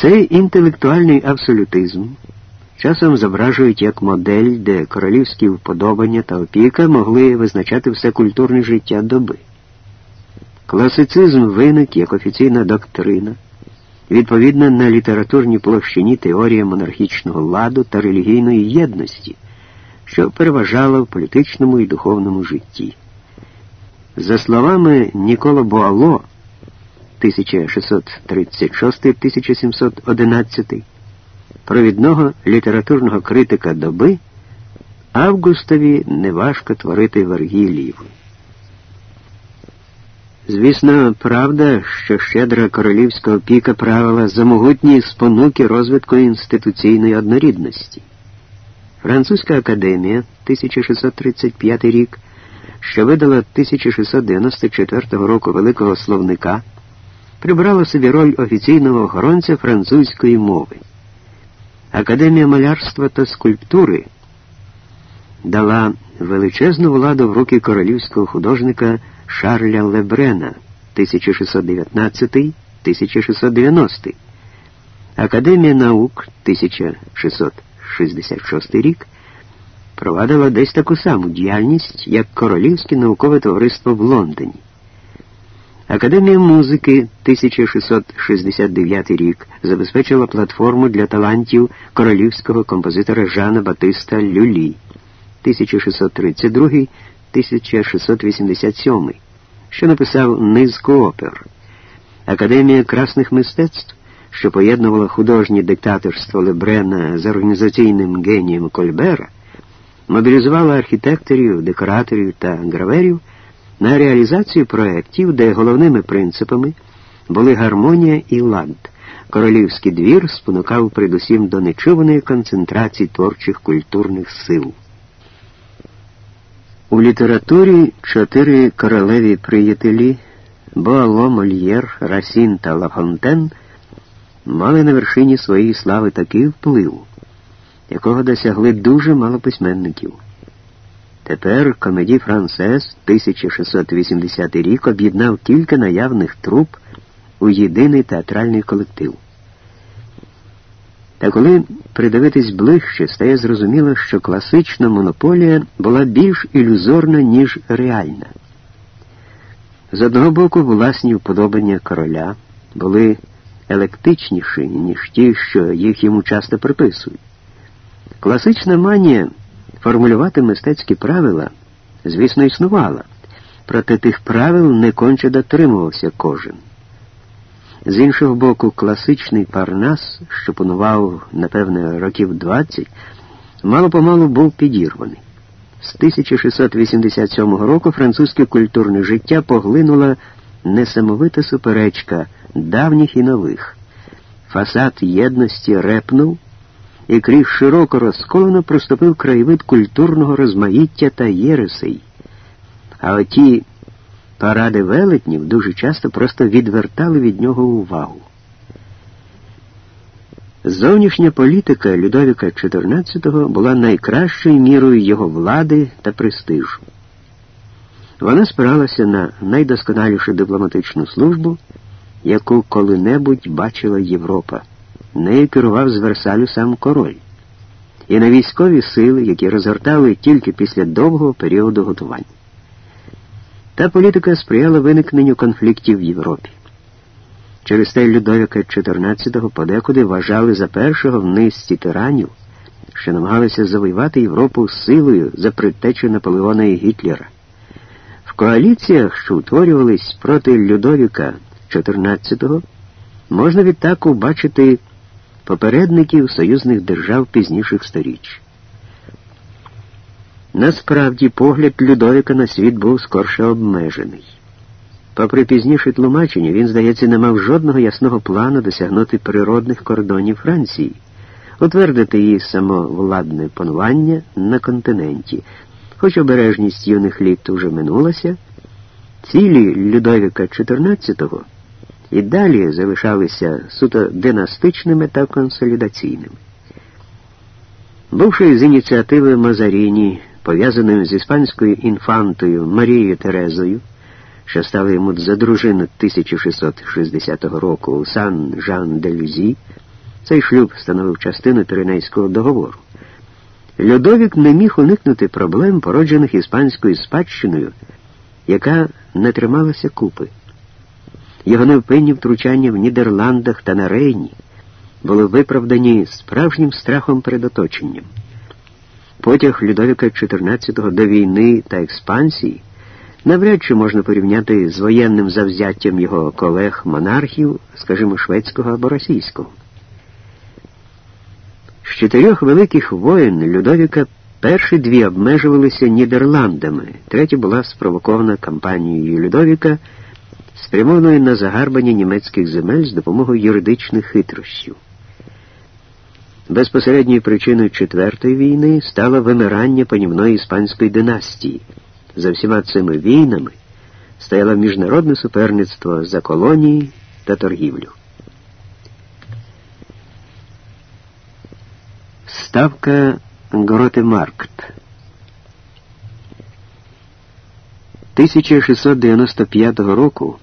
Цей інтелектуальний абсолютизм часом зображують як модель, де королівські вподобання та опіка могли визначати все культурне життя доби. Класицизм виник як офіційна доктрина, відповідна на літературній площині теорія монархічного ладу та релігійної єдності, що переважала в політичному і духовному житті. За словами Нікола Буало, 1636-1711, провідного літературного критика доби, Августові неважко творити Вергіліїв. Звісно, правда, що щедра королівська опіка правила за могутні спонуки розвитку інституційної однорідності. Французька академія 1635 рік, що видала 1694 року великого словника, прибрала собі роль офіційного охоронця французької мови. Академія малярства та скульптури дала величезну владу в руки королівського художника Шарля Лебрена 1619-1690. Академія наук 1666 рік провадила десь таку саму діяльність, як Королівське наукове товариство в Лондоні. Академія музики 1669 рік забезпечила платформу для талантів королівського композитора Жана Батиста Люлі 1632-1687, що написав низку опер. Академія красних мистецтв, що поєднувала художнє диктаторство Лебрена з організаційним генієм Кольбера, мобілізувала архітекторів, декораторів та граверів на реалізацію проєктів, де головними принципами були гармонія і лад. Королівський двір спонукав передусім до нечуваної концентрації творчих культурних сил. У літературі чотири королеві приятелі Боало, Мольєр, Расін та Лафонтен мали на вершині своєї слави такий вплив, якого досягли дуже мало письменників. Тепер комеді Францес 1680 рік об'єднав кілька наявних труп у єдиний театральний колектив. Та коли придивитись ближче, стає зрозуміло, що класична монополія була більш ілюзорна, ніж реальна. З одного боку, власні вподобання короля були електичніші, ніж ті, що їх йому часто приписують. Класична манія формулювати мистецькі правила, звісно, існувала, проте тих правил не конче дотримувався кожен. З іншого боку, класичний Парнас, що панував, напевне, років 20, мало помалу був підірваний. З 1687 року французьке культурне життя поглинула несамовита суперечка давніх і нових. Фасад єдності репнув і крізь широко розколено проступив краєвид культурного розмаїття та єресей. А оті паради велетнів дуже часто просто відвертали від нього увагу. Зовнішня політика Людовіка XIV була найкращою мірою його влади та престижу. Вона спиралася на найдосконалішу дипломатичну службу, яку коли-небудь бачила Європа. Нею керував з Версалю сам король, і на військові сили, які розгортали тільки після довгого періоду готувань. Та політика сприяла виникненню конфліктів в Європі. Через те Людовіка XIV подекуди вважали за першого в низці тиранів, що намагалися завоювати Європу силою за предтечу Наполеона і Гітлера. В коаліціях, що утворювались проти Людовіка XIV, можна відтак убачити попередників союзних держав пізніших сторіч. Насправді погляд Людовіка на світ був скорше обмежений. Попри пізніше тлумачення, він, здається, не мав жодного ясного плану досягнути природних кордонів Франції, утвердити її самовладне панування на континенті. Хоч обережність юних літ уже минулася, цілі Людовіка XIV і далі залишалися суто династичними та консолідаційними. Бувши з ініціативи Мазаріні, пов'язаною з іспанською інфантою Марією Терезою, що стала йому за дружину 1660 року у Сан Жан де Люзі, Цей шлюб становив частину Піренейського договору. Людовік не міг уникнути проблем, породжених іспанською спадщиною, яка не трималася купи. Його невпинні втручання в Нідерландах та на Рейні були виправдані справжнім страхом перед оточенням. Потяг Людовіка XIV до війни та експансії навряд чи можна порівняти з воєнним завзяттям його колег-монархів, скажімо, шведського або російського. З чотирьох великих воєн Людовіка перші дві обмежувалися Нідерландами, третя була спровокована кампанією Людовіка, спрямованою на загарбання німецьких земель з допомогою юридичних хитрощів. Безпосередньою причиною Четвертої війни стало вимирання панівної іспанської династії. За всіма цими війнами стояло міжнародне суперництво за колонії та торгівлю. Вставка Гротемаркт 1695 року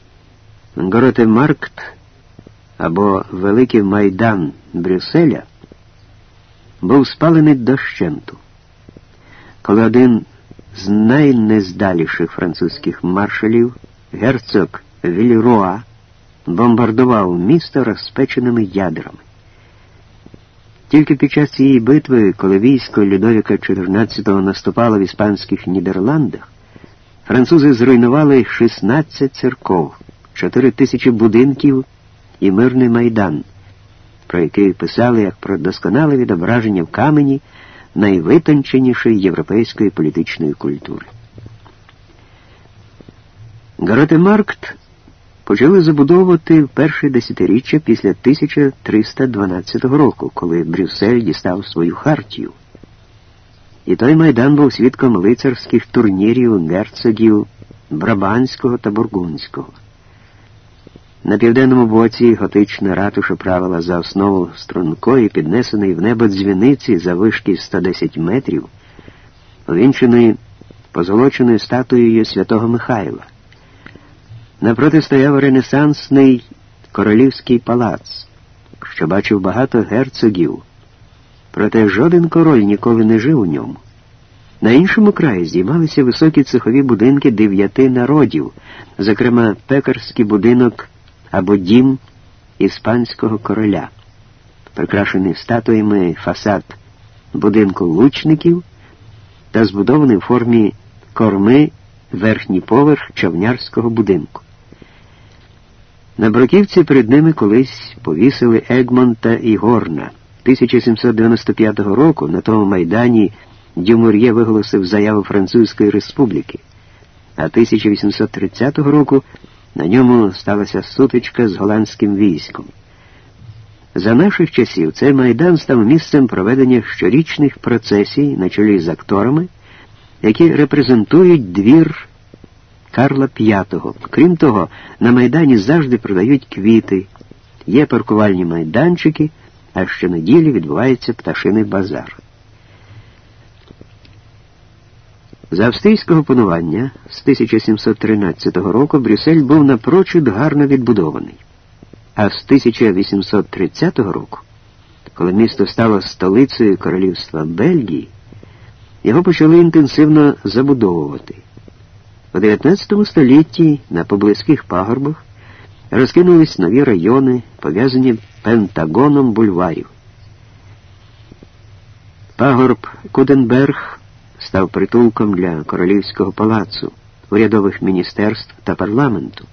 Гротемаркт або Великий Майдан Брюсселя був спалений дощенту. Коли один з найнездаліших французьких маршалів, герцог Вільруа, бомбардував місто розпеченими ядрами. Тільки під час цієї битви, коли військо Людовіка XIV наступало в іспанських Нідерландах, французи зруйнували 16 церков, 4 тисячі будинків і мирний майдан, про який писали як про досконале відображення в камені найвитонченішої європейської політичної культури. Гаротемаркт почали забудовувати в перше десятиріччя після 1312 року, коли Брюссель дістав свою хартію. І той майдан був свідком лицарських турнірів герцогів Брабанського та Бургундського. На південному боці готична ратуша правила за основу стрункої, піднесеної в небо дзвіниці за вишки 110 метрів, увінченої позолоченою статуєю святого Михайла. Напроти стояв ренесансний королівський палац, що бачив багато герцогів, проте жоден король ніколи не жив у ньому. На іншому краї здіймалися високі цехові будинки дев'яти народів, зокрема пекарський будинок або дім іспанського короля, прикрашений статуями фасад будинку лучників та збудований в формі корми верхній поверх човнярського будинку. На бруківці перед ними колись повісили Егмонта і Горна. 1795 року на тому майдані Дюмур'є виголосив заяву Французької республіки, а 1830 року на ньому сталася сутичка з голландським військом. За наших часів цей майдан став місцем проведення щорічних процесій на чолі з акторами, які репрезентують двір Карла V. Крім того, на Майдані завжди продають квіти, є паркувальні майданчики, а щонеділі відбувається пташиний базар. За австрійського панування з 1713 року Брюссель був напрочуд гарно відбудований, а з 1830 року, коли місто стало столицею королівства Бельгії, його почали інтенсивно забудовувати. У 19 столітті на поблизьких пагорбах розкинулись нові райони, пов'язані пентагоном бульварів. Пагорб Куденберг став притулком для королівського палацу, урядових міністерств та парламенту.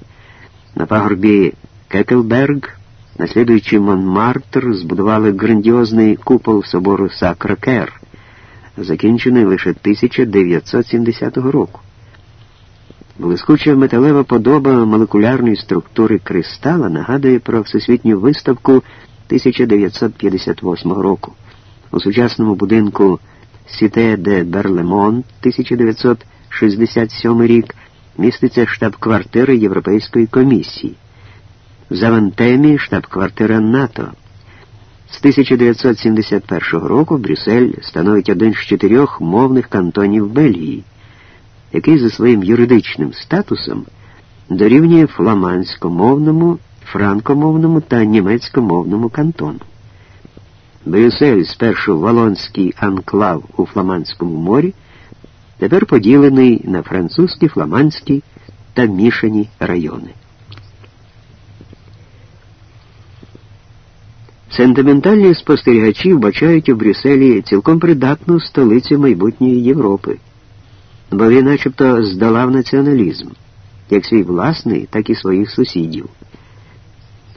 На пагорбі Кекелберг, наслідуючи Монмартр, збудували грандіозний купол собору Сакра-Кер, закінчений лише 1970 року. Блискуча металева подоба молекулярної структури кристала нагадує про всесвітню виставку 1958 року. У сучасному будинку Сіте де Берлемон 1967 рік міститься штаб-квартира Європейської комісії. В Завантемі штаб-квартира НАТО. З 1971 року Брюссель становить один з чотирьох мовних кантонів Бельгії який за своїм юридичним статусом дорівнює фламандськомовному, франкомовному та німецькомовному кантону. Брюссель, спершу Волонський анклав у Фламандському морі, тепер поділений на французькі, фламандські та мішані райони. Сентиментальні спостерігачі вбачають у Брюсселі цілком придатну столицю майбутньої Європи, бо він начебто здолав націоналізм, як свій власний, так і своїх сусідів.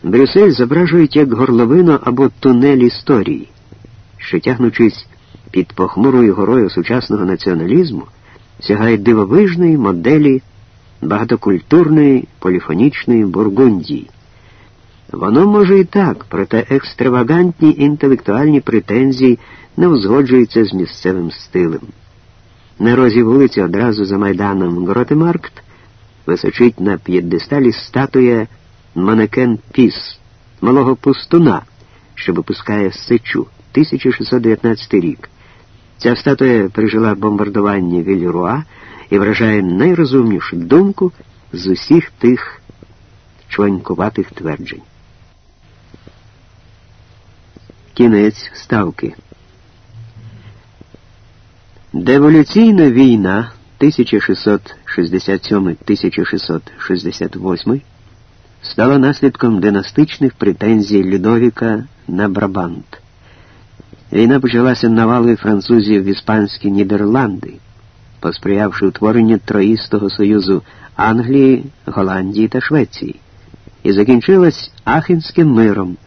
Брюссель зображують як горловину або тунель історії, що, тягнучись під похмурою горою сучасного націоналізму, сягає дивовижної моделі багатокультурної поліфонічної Бургундії. Воно може і так, проте екстравагантні інтелектуальні претензії не узгоджуються з місцевим стилем. На розі вулиці одразу за майданом Гротемаркт височить на п'єдесталі статуя манекен Піс, малого пустуна, що випускає сечу, 1619 рік. Ця статуя пережила бомбардування Вільруа і вражає найрозумнішу думку з усіх тих чванькуватих тверджень. Кінець ставки. Деволюційна війна 1667-1668 стала наслідком династичних претензій Людовіка на Брабант. Війна почалася навалою французів в іспанські Нідерланди, посприявши утворенню Троїстого союзу Англії, Голландії та Швеції, і закінчилась Ахенським миром,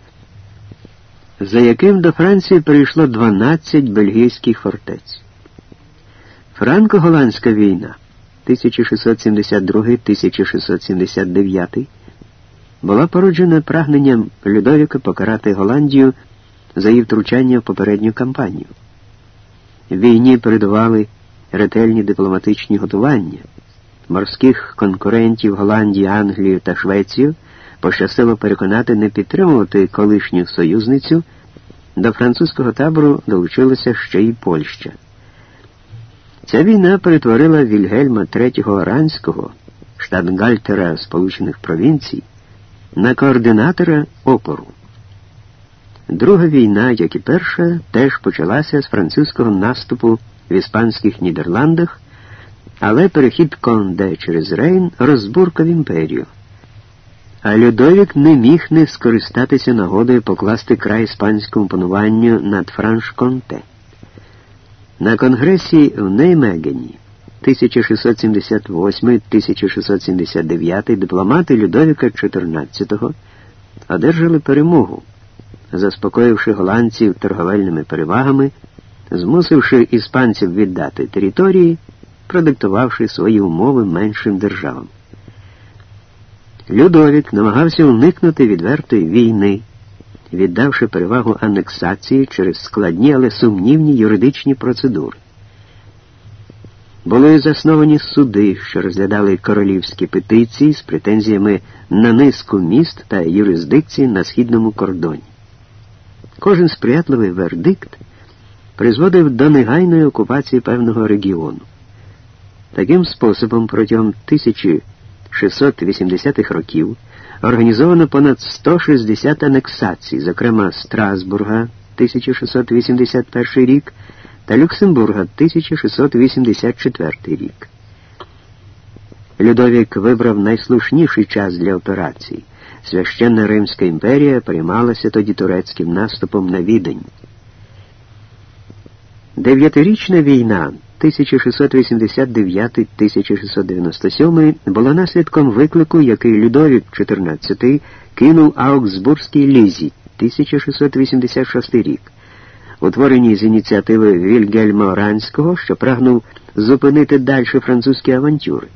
за яким до Франції прийшло 12 бельгійських фортець. Франко-голландська війна 1672-1679 була породжена прагненням Людовіка покарати Голландію за її втручання в попередню кампанію. Війні передували ретельні дипломатичні готування. Морських конкурентів Голландії, Англію та Швецію пощастило переконати не підтримувати колишню союзницю. До французького табору долучилася ще й Польща. Ця війна перетворила Вільгельма III Оранського, штатгальтера Сполучених Провінцій, на координатора опору. Друга війна, як і перша, теж почалася з французького наступу в Іспанських Нідерландах, але перехід Конде через Рейн розбуркав імперію. А Людовік не міг не скористатися нагодою покласти край іспанському пануванню над Франш-Конте. На конгресі в Неймегені 1678-1679 дипломати Людовіка XIV одержали перемогу, заспокоївши голландців торговельними перевагами, змусивши іспанців віддати території, продиктувавши свої умови меншим державам. Людовік намагався уникнути відвертої війни, віддавши перевагу анексації через складні, але сумнівні юридичні процедури. Були засновані суди, що розглядали королівські петиції з претензіями на низку міст та юрисдикції на східному кордоні. Кожен сприятливий вердикт призводив до негайної окупації певного регіону. Таким способом протягом 1680-х років організовано понад 160 анексацій, зокрема Страсбурга 1681 рік та Люксембурга 1684 рік. Людовік вибрав найслушніший час для операції. Священна Римська імперія приймалася тоді турецьким наступом на відень. Дев'ятирічна війна 1689-1697 була наслідком виклику, який Людовік XIV кинув Аугсбурзькій лізі 1686 рік, утвореній з ініціативи Вільгельма Оранського, що прагнув зупинити далі французькі авантюри.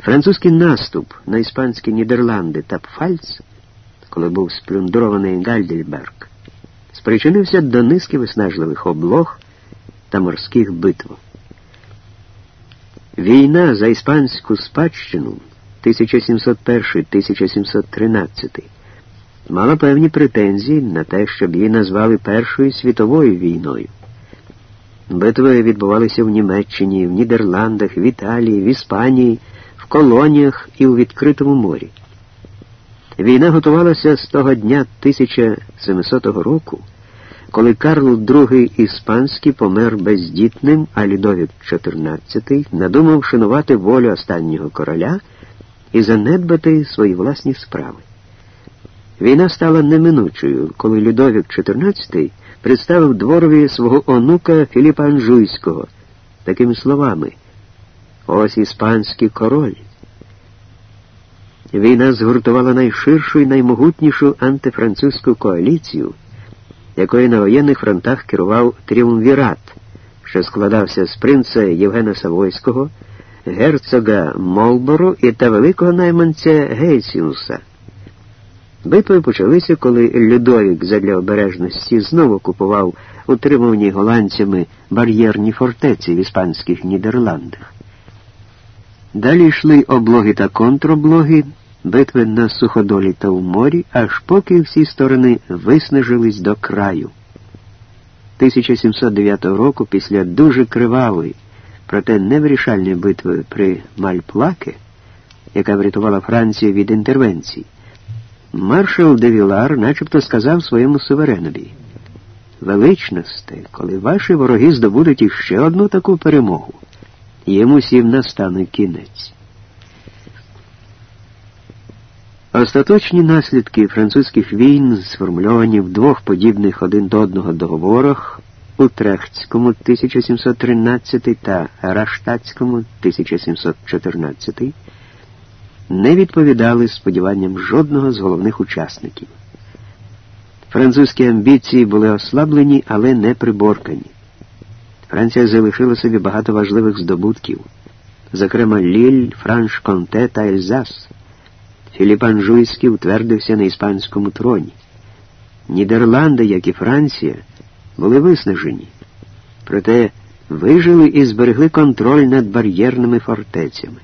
Французький наступ на іспанські Нідерланди та Пфальц, коли був сплюндрований Гальдельберг, спричинився до низки виснажливих облог та морських битв. Війна за іспанську спадщину 1701-1713 мала певні претензії на те, щоб її назвали Першою світовою війною. Битви відбувалися в Німеччині, в Нідерландах, в Італії, в Іспанії, в колоніях і у відкритому морі. Війна готувалася з того дня 1700 року коли Карл II Іспанський помер бездітним, а Людовік XIV надумав шанувати волю останнього короля і занедбати свої власні справи. Війна стала неминучою, коли Людовік XIV представив дворові свого онука Філіпа Анжуйського такими словами Ось іспанський король. Війна згуртувала найширшу і наймогутнішу антифранцузьку коаліцію, якою на воєнних фронтах керував тріумвірат, що складався з принца Євгена Савойського, герцога Молбору і та великого найманця Гейсіуса. Битви почалися, коли Людовік задля обережності знову купував утримувані голландцями бар'єрні фортеці в іспанських Нідерландах. Далі йшли облоги та контроблоги, битви на суходолі та у морі, аж поки всі сторони виснажились до краю. 1709 року, після дуже кривавої, проте невирішальної битви при Мальплаке, яка врятувала Францію від інтервенції, маршал Девілар начебто сказав своєму суверенові Величносте, коли ваші вороги здобудуть іще одну таку перемогу, їм усім настане кінець. Остаточні наслідки французьких війн сформульовані в двох подібних один до одного договорах Утрехтському 1713 та Раштатському 1714 не відповідали сподіванням жодного з головних учасників. Французькі амбіції були ослаблені, але не приборкані. Франція залишила собі багато важливих здобутків, зокрема Ліль, Франш Конте та Ельзас. Філіп Анжуйський утвердився на іспанському троні. Нідерланди, як і Франція, були виснажені, проте вижили і зберегли контроль над бар'єрними фортецями.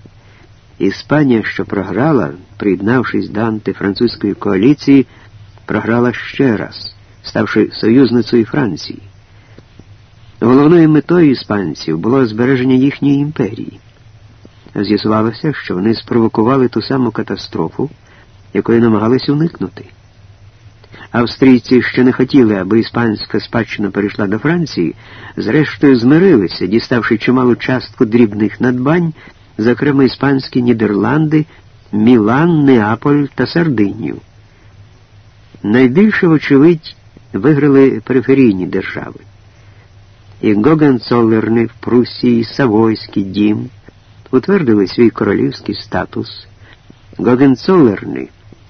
Іспанія, що програла, приєднавшись до антифранцузької коаліції, програла ще раз, ставши союзницею Франції. Головною метою іспанців було збереження їхньої імперії. З'ясувалося, що вони спровокували ту саму катастрофу, якої намагались уникнути. Австрійці, що не хотіли, аби іспанська спадщина перейшла до Франції, зрештою змирилися, діставши чималу частку дрібних надбань, зокрема іспанські Нідерланди, Мілан, Неаполь та Сардинію. Найбільше, вочевидь, виграли периферійні держави. І Гогенцоллерни в Прусії, Савойський дім утвердили свій королівський статус. Гогенцоллерни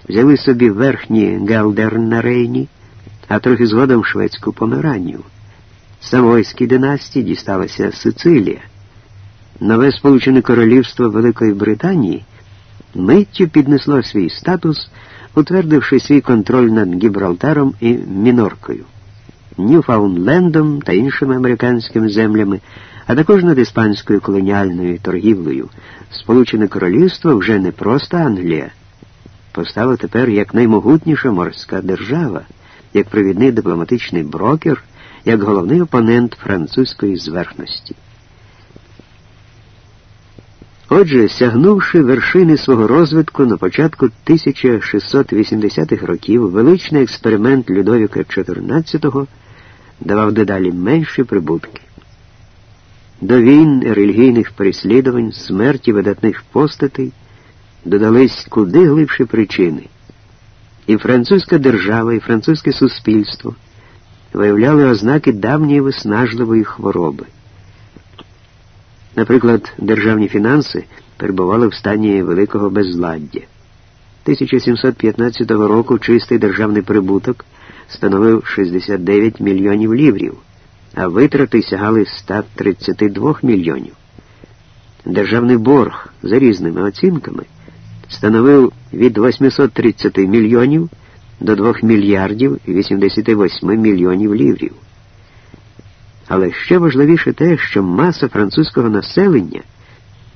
взяли собі верхні Гелдерн на Рейні, а трохи згодом шведську Померанію. Савойській династії дісталася Сицилія. Нове Сполучене Королівство Великої Британії миттю піднесло свій статус, утвердивши свій контроль над Гібралтаром і Міноркою, Ньюфаунлендом та іншими американськими землями, а також над іспанською колоніальною торгівлею. Сполучене Королівство вже не просто Англія, постало тепер як наймогутніша морська держава, як провідний дипломатичний брокер, як головний опонент французької зверхності. Отже, сягнувши вершини свого розвитку на початку 1680-х років, величний експеримент Людовіка XIV давав дедалі менші прибутки. До війн, релігійних переслідувань, смерті видатних постатей додались куди глибші причини. І французька держава, і французьке суспільство виявляли ознаки давньої виснажливої хвороби. Наприклад, державні фінанси перебували в стані великого безладдя. 1715 року чистий державний прибуток становив 69 мільйонів ліврів, а витрати сягали 132 мільйонів. Державний борг за різними оцінками становив від 830 мільйонів до 2 мільярдів 88 мільйонів ліврів. Але ще важливіше те, що маса французького населення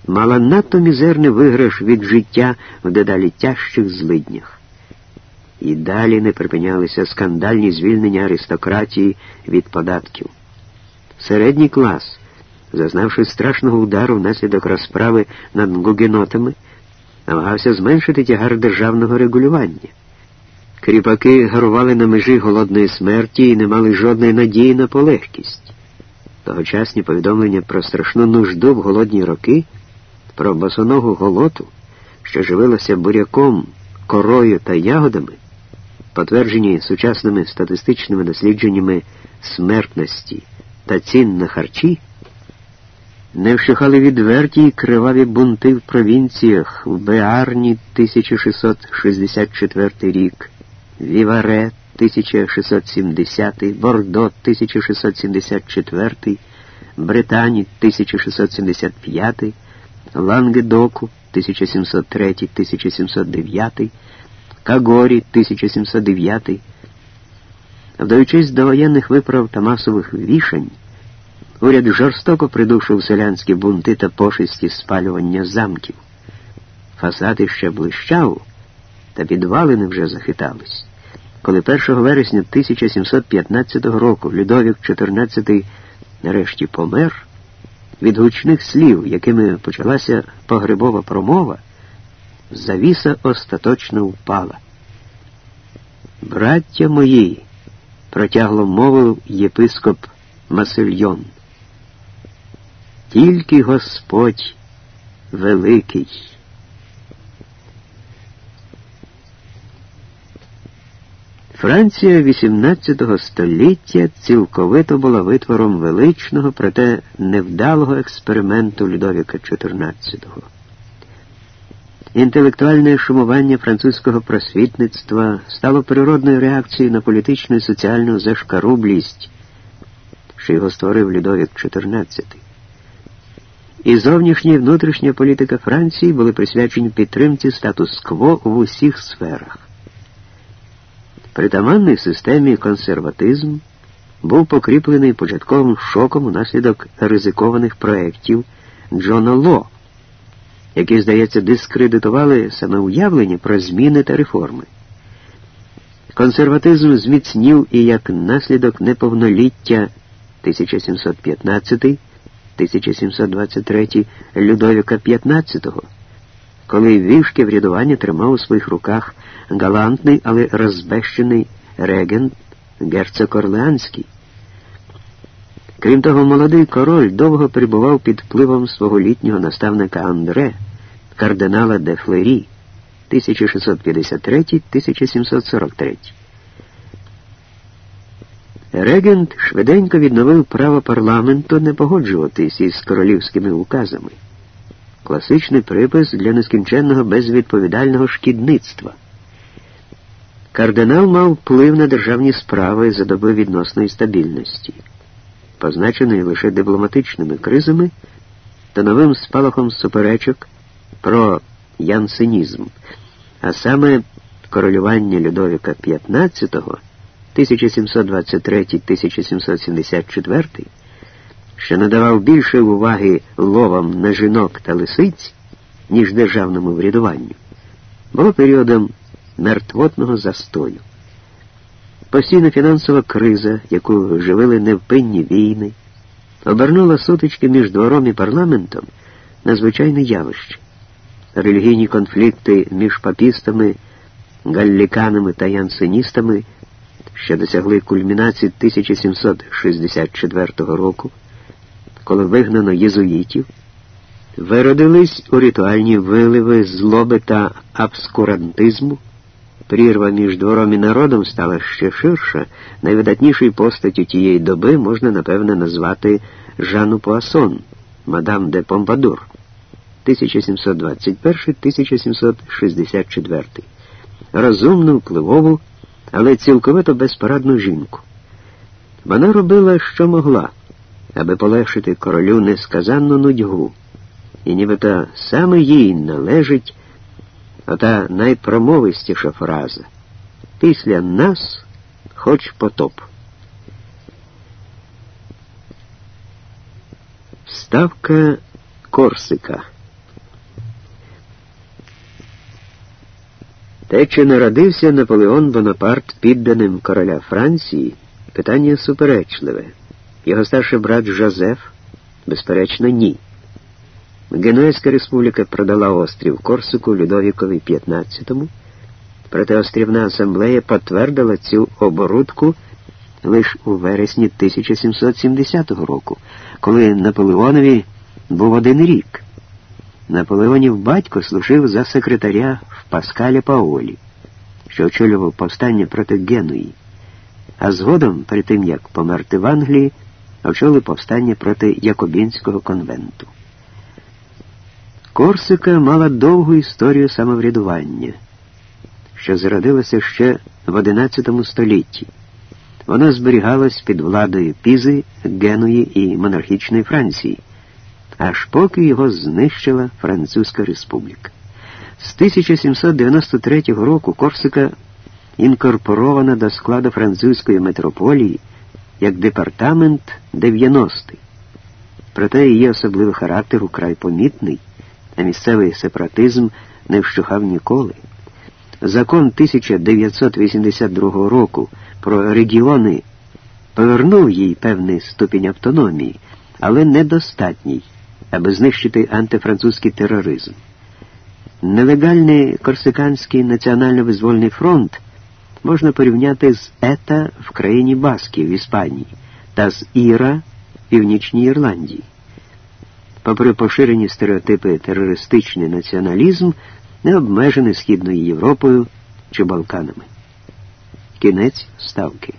мала надто мізерний виграш від життя в дедалі тяжчих злиднях. І далі не припинялися скандальні звільнення аристократії від податків. Середній клас, зазнавши страшного удару внаслідок розправи над гугенотами, намагався зменшити тягар державного регулювання. Кріпаки гарували на межі голодної смерті і не мали жодної надії на полегкість. Тогочасні повідомлення про страшну нужду в голодні роки, про босоногу голоту, що живилася буряком, корою та ягодами, потверджені сучасними статистичними дослідженнями смертності та цін на харчі, не вщухали відверті й криваві бунти в провінціях в Беарні 1664 рік, Віваре 1670, Бордо 1674, Британі 1675, Лангедоку 1703-1709, Кагорі 1709. Вдаючись до воєнних виправ та масових вішань, уряд жорстоко придушив селянські бунти та пошисті спалювання замків. Фасади ще блищав, та підвалини вже захитались. Коли 1 вересня 1715 року Людовік XIV нарешті помер, від гучних слів, якими почалася погребова промова, завіса остаточно впала. Браття мої, протягло мовив єпископ Масильйон. Тільки Господь великий. Франція XVIII століття цілковито була витвором величного, проте невдалого експерименту Людовіка XIV. Інтелектуальне шумування французького просвітництва стало природною реакцією на політичну і соціальну зашкарублість, що його створив Людовік XIV. І зовнішня і внутрішня політика Франції були присвячені підтримці статус-кво в усіх сферах. Притаманний системі консерватизм був покріплений початковим шоком унаслідок ризикованих проєктів Джона Ло, які, здається, дискредитували саме уявлення про зміни та реформи. Консерватизм зміцнів і як наслідок неповноліття 1715-1723 Людовіка XV, коли вішки врядування тримав у своїх руках галантний, але розбещений регент герцог Орлеанський. Крім того, молодий король довго перебував під впливом свого літнього наставника Андре, кардинала де Флері, 1653-1743. Регент швиденько відновив право парламенту не погоджуватись із королівськими указами. Класичний припис для нескінченного безвідповідального шкідництва. Кардинал мав вплив на державні справи за доби відносної стабільності, позначеної лише дипломатичними кризами та новим спалахом суперечок про янсенізм, а саме королювання Людовіка XV 1723-1774, що надавав більше уваги ловам на жінок та лисиць, ніж державному врядуванню, було періодом мертвотного застою. Постійна фінансова криза, яку живили невпинні війни, обернула сутички між двором і парламентом на звичайне явище. Релігійні конфлікти між папістами, галліканами та янсеністами, що досягли кульмінації 1764 року, коли вигнано єзуїтів, виродились у ритуальні виливи злоби та абскурантизму. Прірва між двором і народом стала ще ширша. Найвидатнішою постаттю тієї доби можна, напевне, назвати Жанну Пуасон, мадам де Помпадур, 1721-1764. Розумну, впливову, але цілковито безпорадну жінку. Вона робила, що могла, аби полегшити королю несказанну нудьгу, і нібито саме їй належить ота найпромовистіша фраза. Після нас хоч потоп. Ставка Корсика. Те, чи народився Наполеон Бонапарт підданим короля Франції, питання суперечливе. Його старший брат Жозеф, безперечно, ні. Генуезька республіка продала острів Корсику Людовікові XV, Проте Острівна асамблея потвердила цю оборудку лише у вересні 1770 року, коли Наполеонові був один рік. Наполеонів батько служив за секретаря в Паскаля Паолі, що очолював повстання проти Генуї, а згодом, перед тим як померти в Англії, очолив повстання проти Якобінського конвенту. Корсика мала довгу історію самоврядування, що зародилася ще в XI столітті. Вона зберігалась під владою Пізи, Генуї і монархічної Франції, аж поки його знищила Французька республіка. З 1793 року Корсика інкорпорована до складу французької метрополії як департамент 90-й. Проте її особливий характер украй помітний, а місцевий сепаратизм не вщухав ніколи. Закон 1982 року про регіони повернув їй певний ступінь автономії, але недостатній, аби знищити антифранцузький тероризм. Нелегальний Корсиканський національно-визвольний фронт можна порівняти з ЕТА в країні Басків в Іспанії та з Іра в Північній Ірландії. Попри поширені стереотипи терористичний націоналізм не обмежений Східною Європою чи Балканами. Кінець ставки.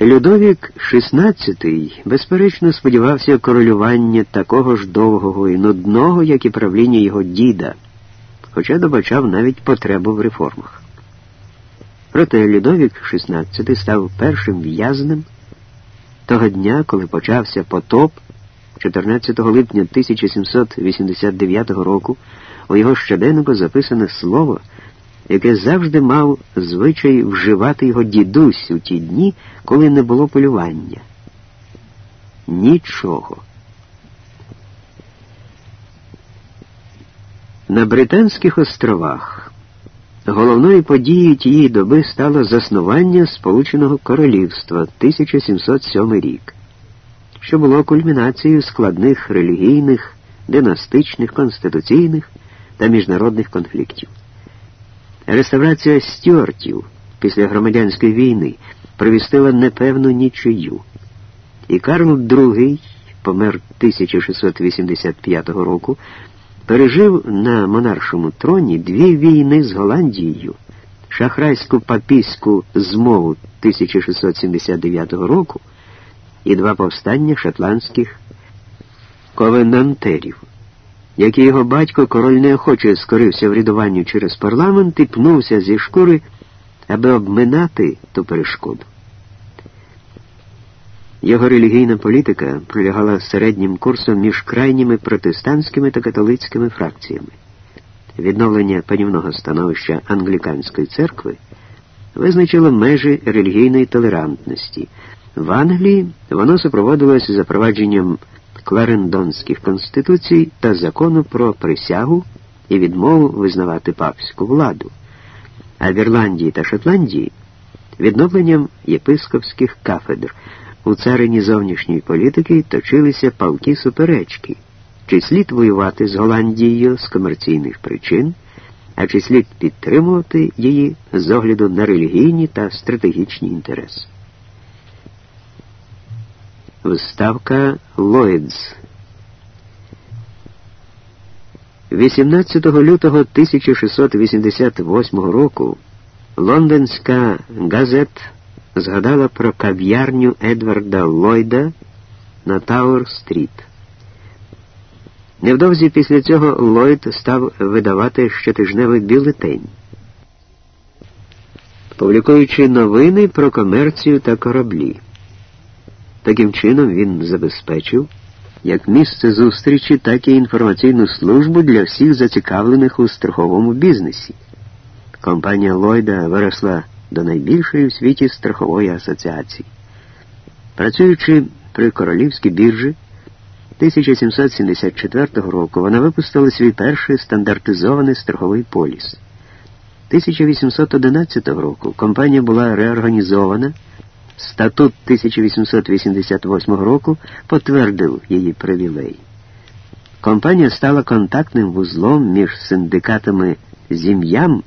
Людовік XVI, безперечно, сподівався королювання такого ж довгого і нудного, як і правління його діда, хоча добачав навіть потребу в реформах. Проте Людовік XVI став першим в'язнем того дня, коли почався потоп 14 липня 1789 року у його щоденнику записане слово, яке завжди мав звичай вживати його дідусь у ті дні, коли не було полювання. Нічого. На Британських островах головною подією тієї доби стало заснування Сполученого Королівства 1707 рік що було кульмінацією складних релігійних, династичних, конституційних та міжнародних конфліктів. Реставрація стюартів після громадянської війни привістила непевну нічию, і Карл II, помер 1685 року, пережив на монаршому троні дві війни з Голландією, шахрайську папійську змову 1679 року і два повстання шотландських ковенантерів, які його батько король неохоче скорився врядуванню через парламент і пнувся зі шкури, аби обминати ту перешкоду. Його релігійна політика пролягала середнім курсом між крайніми протестантськими та католицькими фракціями. Відновлення панівного становища англіканської церкви визначило межі релігійної толерантності, в Англії воно супроводилося запровадженням кларендонських конституцій та закону про присягу і відмову визнавати папську владу, а в Ірландії та Шотландії відновленням єпископських кафедр у царині зовнішньої політики точилися палки суперечки, чи слід воювати з Голландією з комерційних причин, а чи слід підтримувати її з огляду на релігійні та стратегічні інтереси. Вставка Ллойдс 18 лютого 1688 року Лондонська газета згадала про кав'ярню Едварда Ллойда на Тауер-стріт. Невдовзі після цього Ллойд став видавати щотижневий бюлетень, публікуючи новини про комерцію та кораблі. Таким чином він забезпечив як місце зустрічі, так і інформаційну службу для всіх зацікавлених у страховому бізнесі. Компанія Ллойда виросла до найбільшої в світі страхової асоціації. Працюючи при королівській біржі, 1774 року вона випустила свій перший стандартизований страховий поліс. 1811 року компанія була реорганізована. Статут 1888 року потвердив її привілей. Компанія стала контактним вузлом між синдикатами зім'ям